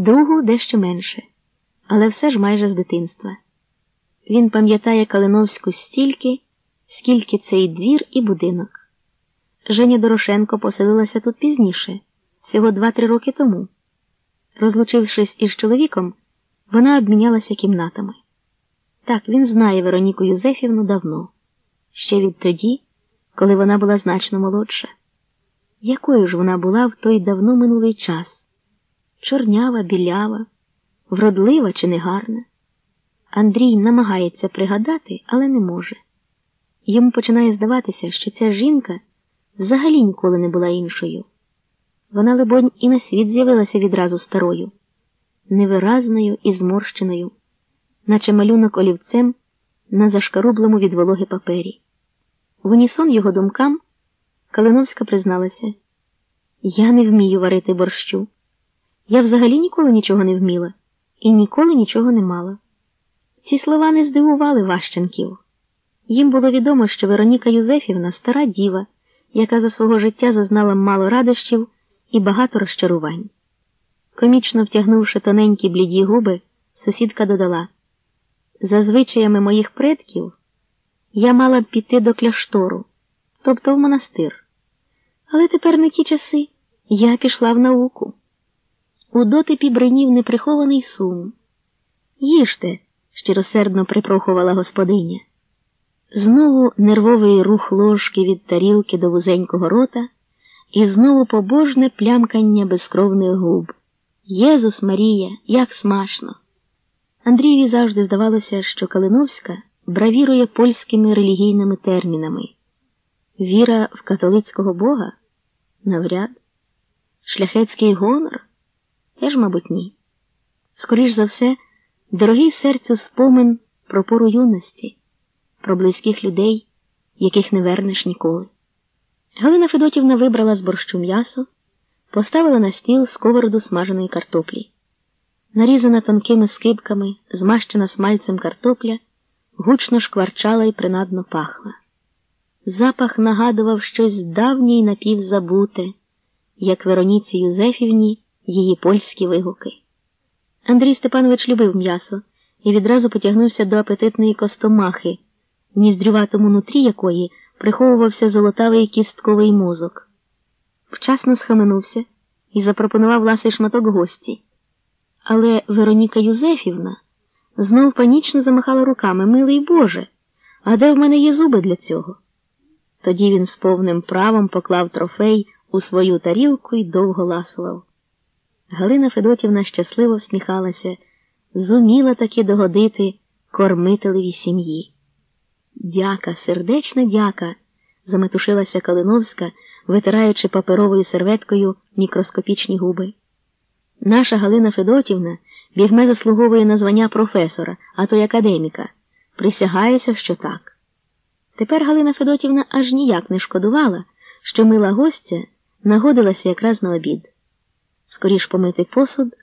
другу дещо менше, але все ж майже з дитинства. Він пам'ятає Калиновську стільки, скільки цей двір і будинок. Женя Дорошенко поселилася тут пізніше, всього два-три роки тому. Розлучившись із чоловіком, вона обмінялася кімнатами. Так, він знає Вероніку Юзефівну давно, ще відтоді, коли вона була значно молодша. Якою ж вона була в той давно минулий час? Чорнява, білява, вродлива чи негарна? Андрій намагається пригадати, але не може. Йому починає здаватися, що ця жінка взагалі ніколи не була іншою. Вона, либонь, і на світ з'явилася відразу старою, невиразною і зморщеною, наче малюнок олівцем на зашкарублому від вологи папері. В унісон його думкам Калиновська призналася: Я не вмію варити борщу. Я взагалі ніколи нічого не вміла і ніколи нічого не мала. Ці слова не здивували Ващенків. Їм було відомо, що Вероніка Юзефівна стара діва, яка за свого життя зазнала мало радощів і багато розчарувань. Комічно втягнувши тоненькі бліді губи, сусідка додала: За звичаями моїх предків я мала б піти до кляштору, тобто в монастир. Але тепер не ті часи я пішла в науку. У дотипі бринів неприхований сум. Їжте, щиросердно припрохувала господиня. Знову нервовий рух ложки від тарілки до вузенького рота, і знову побожне плямкання безкровних губ. Єзус Марія, як смачно! Андрієві завжди здавалося, що Калиновська бравірує польськими релігійними термінами. Віра в католицького Бога? Навряд. Шляхетський гонор? Теж, мабуть, ні. Скоріш за все, дорогий серцю спомин про пору юності, про близьких людей, яких не вернеш ніколи. Галина Федотівна вибрала з борщу м'ясо, поставила на стіл сковороду смаженої картоплі. Нарізана тонкими скибками, змащена смальцем картопля, гучно шкварчала і принадно пахла. Запах нагадував щось давнє й напівзабуте, як Вероніці Юзефівні її польські вигуки. Андрій Степанович любив м'ясо і відразу потягнувся до апетитної костомахи, в ніздрюватому нутрі якої приховувався золотавий кістковий мозок. Вчасно схаменувся і запропонував ласий шматок гості. Але Вероніка Юзефівна знов панічно замахала руками Милий Боже, а де в мене є зуби для цього? Тоді він з повним правом поклав трофей у свою тарілку і довго ласував. Галина Федотівна щасливо всміхалася, зуміла таки догодити кормителеві сім'ї. Дяка, сердечна дяка, заметушилася Калиновська, витираючи паперовою серветкою мікроскопічні губи. Наша Галина Федотівна бігме заслуговує на звання професора, а то й академіка. Присягаюся, що так. Тепер Галина Федотівна аж ніяк не шкодувала, що мила гостя нагодилася якраз на обід. Скоріш помити посуд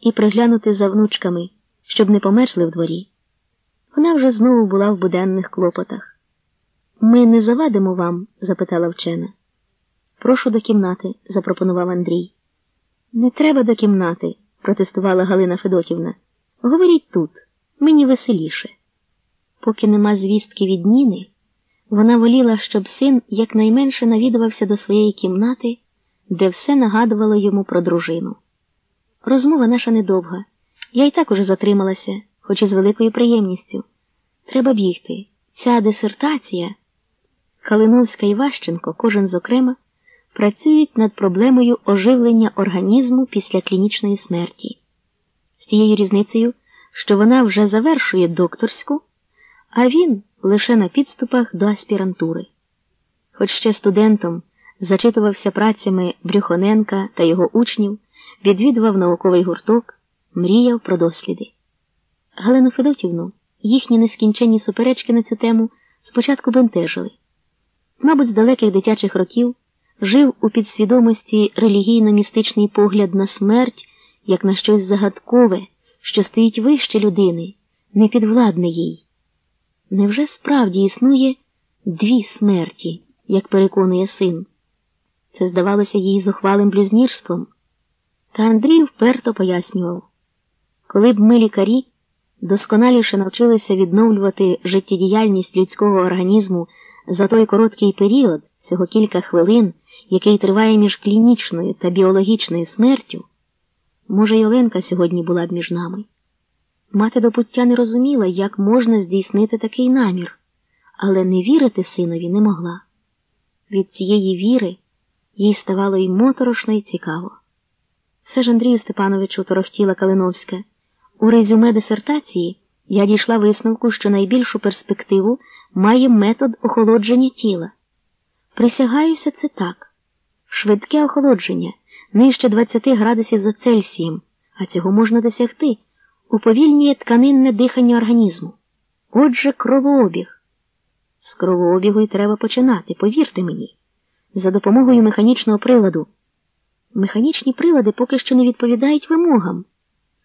і приглянути за внучками, щоб не померзли в дворі. Вона вже знову була в буденних клопотах. Ми не завадимо вам? запитала вчена. Прошу до кімнати, запропонував Андрій. Не треба до кімнати, протестувала Галина Федотівна. Говоріть тут, мені веселіше. Поки нема звістки від Ніни, вона воліла, щоб син якнайменше навідувався до своєї кімнати, де все нагадувало йому про дружину. Розмова наша недовга. Я й так уже затрималася, хоч і з великою приємністю. Треба бігти. Ця дисертація. Калиновська і Ващенко, кожен зокрема, працюють над проблемою оживлення організму після клінічної смерті. З тією різницею, що вона вже завершує докторську, а він лише на підступах до аспірантури. Хоч ще студентом зачитувався працями Брюхоненка та його учнів, відвідував науковий гурток, мріяв про досліди. Галину Федотівну їхні нескінченні суперечки на цю тему спочатку бентежили. Мабуть, з далеких дитячих років жив у підсвідомості релігійно-містичний погляд на смерть як на щось загадкове, що стоїть вище людини, непідвладне їй. Невже справді існує дві смерті, як переконує син? Це здавалося їй зухвалим блюзнірством. Та Андрій вперто пояснював, коли б ми лікарі досконаліше навчилися відновлювати життєдіяльність людського організму за той короткий період, всього кілька хвилин, який триває між клінічною та біологічною смертю, може, й Оленка сьогодні була б між нами. Мати до пуття не розуміла, як можна здійснити такий намір, але не вірити синові не могла. Від цієї віри їй ставало й моторошно, і цікаво. Все ж Андрію Степановичу торохтіла Калиновська. У резюме дисертації я дійшла висновку, що найбільшу перспективу має метод охолодження тіла. Присягаюся це так. Швидке охолодження нижче 20 градусів за Цельсієм, а цього можна досягти, уповільнює тканинне дихання організму. Отже, кровообіг. З кровообігу й треба починати, повірте мені, за допомогою механічного приладу. Механічні прилади поки що не відповідають вимогам.